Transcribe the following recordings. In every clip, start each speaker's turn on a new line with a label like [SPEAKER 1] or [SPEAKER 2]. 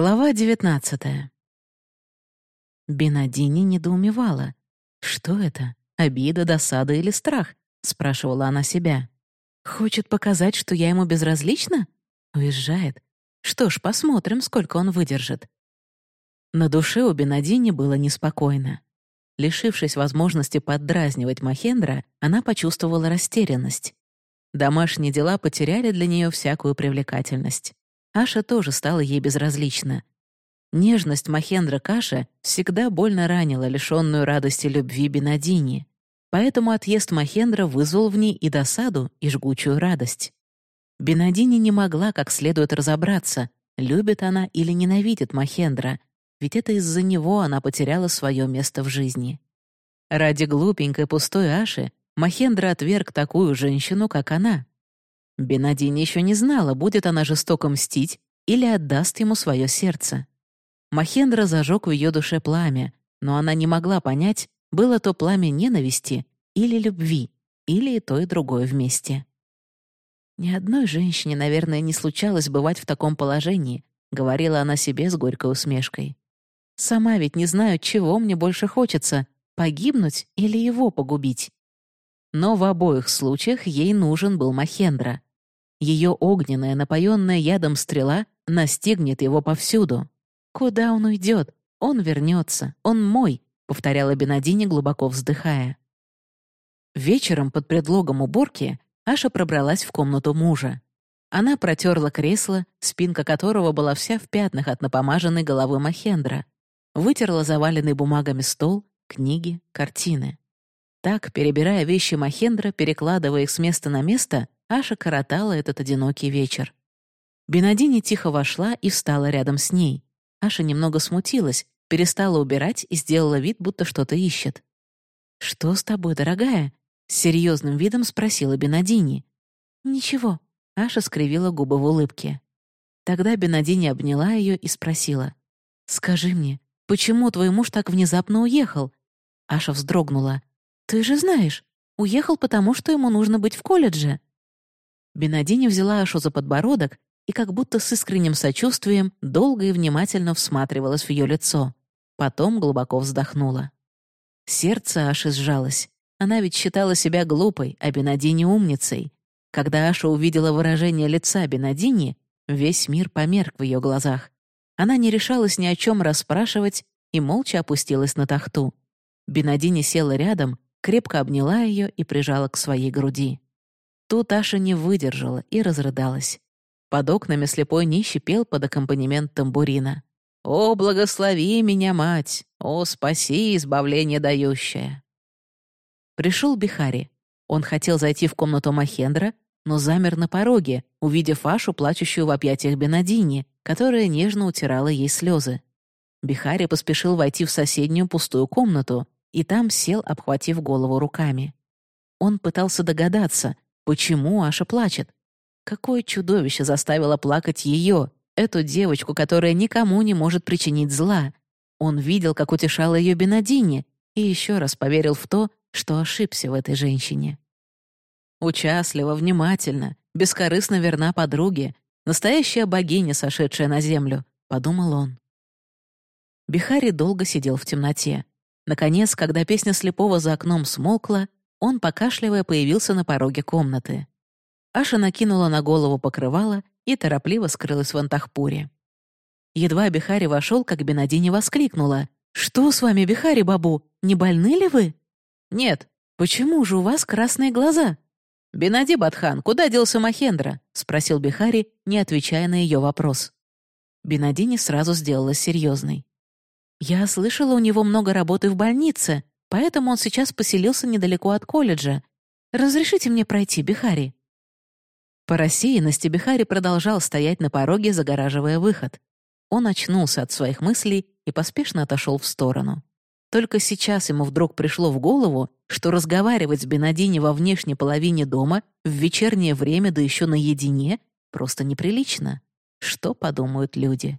[SPEAKER 1] Глава девятнадцатая. Бенадини недоумевала. «Что это? Обида, досада или страх?» — спрашивала она себя. «Хочет показать, что я ему безразлична? Уезжает. Что ж, посмотрим, сколько он выдержит». На душе у Бенадини было неспокойно. Лишившись возможности поддразнивать Махендра, она почувствовала растерянность. Домашние дела потеряли для нее всякую привлекательность. Аша тоже стала ей безразлична. Нежность Махендра Каша всегда больно ранила лишенную радости любви Бенадини, поэтому отъезд Махендра вызвал в ней и досаду, и жгучую радость. Бенадини не могла как следует разобраться, любит она или ненавидит Махендра, ведь это из-за него она потеряла свое место в жизни. Ради глупенькой пустой Аши Махендра отверг такую женщину, как она. Бенадини еще не знала, будет она жестоко мстить или отдаст ему свое сердце. Махендра зажег в ее душе пламя, но она не могла понять, было то пламя ненависти или любви, или и то, и другое вместе. «Ни одной женщине, наверное, не случалось бывать в таком положении», — говорила она себе с горькой усмешкой. «Сама ведь не знаю, чего мне больше хочется — погибнуть или его погубить». Но в обоих случаях ей нужен был Махендра. Ее огненная, напоенная ядом стрела настигнет его повсюду. «Куда он уйдет? Он вернется. Он мой», — повторяла Бенадини, глубоко вздыхая. Вечером под предлогом уборки Аша пробралась в комнату мужа. Она протерла кресло, спинка которого была вся в пятнах от напомаженной головы Махендра, вытерла заваленный бумагами стол, книги, картины. Так, перебирая вещи Махендра, перекладывая их с места на место, Аша коротала этот одинокий вечер. Бенадини тихо вошла и встала рядом с ней. Аша немного смутилась, перестала убирать и сделала вид, будто что-то ищет. «Что с тобой, дорогая?» — с серьезным видом спросила Бенадини. «Ничего», — Аша скривила губы в улыбке. Тогда Бенадини обняла ее и спросила. «Скажи мне, почему твой муж так внезапно уехал?» Аша вздрогнула. «Ты же знаешь, уехал потому, что ему нужно быть в колледже». Бенадини взяла Ашу за подбородок и как будто с искренним сочувствием долго и внимательно всматривалась в ее лицо. Потом глубоко вздохнула. Сердце Аши сжалось. Она ведь считала себя глупой, а Бенадини — умницей. Когда Аша увидела выражение лица Бенадини, весь мир померк в ее глазах. Она не решалась ни о чем расспрашивать и молча опустилась на тахту. Бенадини села рядом, крепко обняла ее и прижала к своей груди. Тут Аша не выдержала и разрыдалась. Под окнами слепой нищий пел под аккомпанемент тамбурина. «О, благослови меня, мать! О, спаси, избавление дающее!» Пришел Бихари. Он хотел зайти в комнату Махендра, но замер на пороге, увидев Ашу, плачущую в объятиях Бенадини, которая нежно утирала ей слезы. Бихари поспешил войти в соседнюю пустую комнату и там сел, обхватив голову руками. Он пытался догадаться, Почему Аша плачет? Какое чудовище заставило плакать ее, эту девочку, которая никому не может причинить зла? Он видел, как утешала ее Бенадини, и еще раз поверил в то, что ошибся в этой женщине. Участливо, внимательно, бескорыстно верна подруге, настоящая богиня, сошедшая на землю, — подумал он. Бихари долго сидел в темноте. Наконец, когда песня слепого за окном смолкла, он, покашливая, появился на пороге комнаты. Аша накинула на голову покрывало и торопливо скрылась в антахпуре. Едва Бихари вошел, как Бенадини воскликнула. «Что с вами, Бихари, бабу? Не больны ли вы?» «Нет. Почему же у вас красные глаза?» «Бенади Батхан, куда делся Махендра?» — спросил Бихари, не отвечая на ее вопрос. Бенадини сразу сделалась серьезной. «Я слышала, у него много работы в больнице. Поэтому он сейчас поселился недалеко от колледжа. Разрешите мне пройти, Бихари?» По рассеянности Бихари продолжал стоять на пороге, загораживая выход. Он очнулся от своих мыслей и поспешно отошел в сторону. Только сейчас ему вдруг пришло в голову, что разговаривать с Бенадини во внешней половине дома в вечернее время, да еще наедине, просто неприлично. Что подумают люди?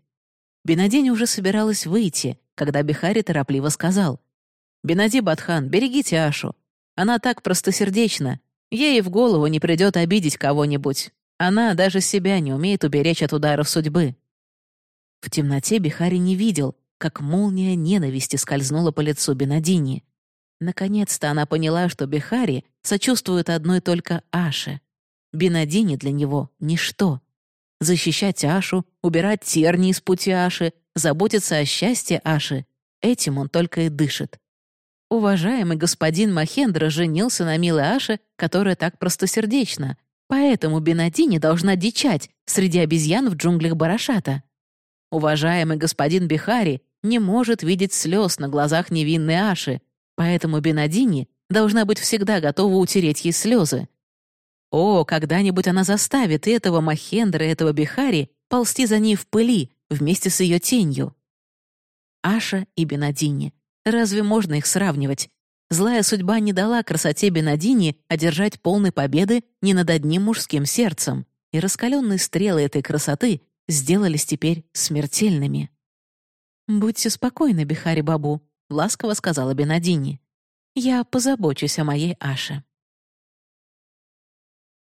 [SPEAKER 1] Бенадини уже собиралась выйти, когда Бихари торопливо сказал Бенади Батхан, берегите Ашу. Она так простосердечна. Ей в голову не придет обидеть кого-нибудь. Она даже себя не умеет уберечь от ударов судьбы». В темноте Бихари не видел, как молния ненависти скользнула по лицу Бенадини. Наконец-то она поняла, что Бихари сочувствует одной только Аше. Бенадини для него — ничто. Защищать Ашу, убирать терни из пути Аши, заботиться о счастье Аши — этим он только и дышит. Уважаемый господин Махендра женился на милой Аше, которая так простосердечна, поэтому Бенадини должна дичать среди обезьян в джунглях Барашата. Уважаемый господин Бихари не может видеть слез на глазах невинной Аши, поэтому Бенадини должна быть всегда готова утереть ей слезы. О, когда-нибудь она заставит этого Махендра, этого Бихари ползти за ней в пыли вместе с ее тенью. Аша и Бенадини. Разве можно их сравнивать? Злая судьба не дала красоте Бенадини одержать полной победы ни над одним мужским сердцем, и раскаленные стрелы этой красоты сделались теперь смертельными. «Будьте спокойны, Бихари Бабу», — ласково сказала Бенадини. «Я позабочусь о моей Аше».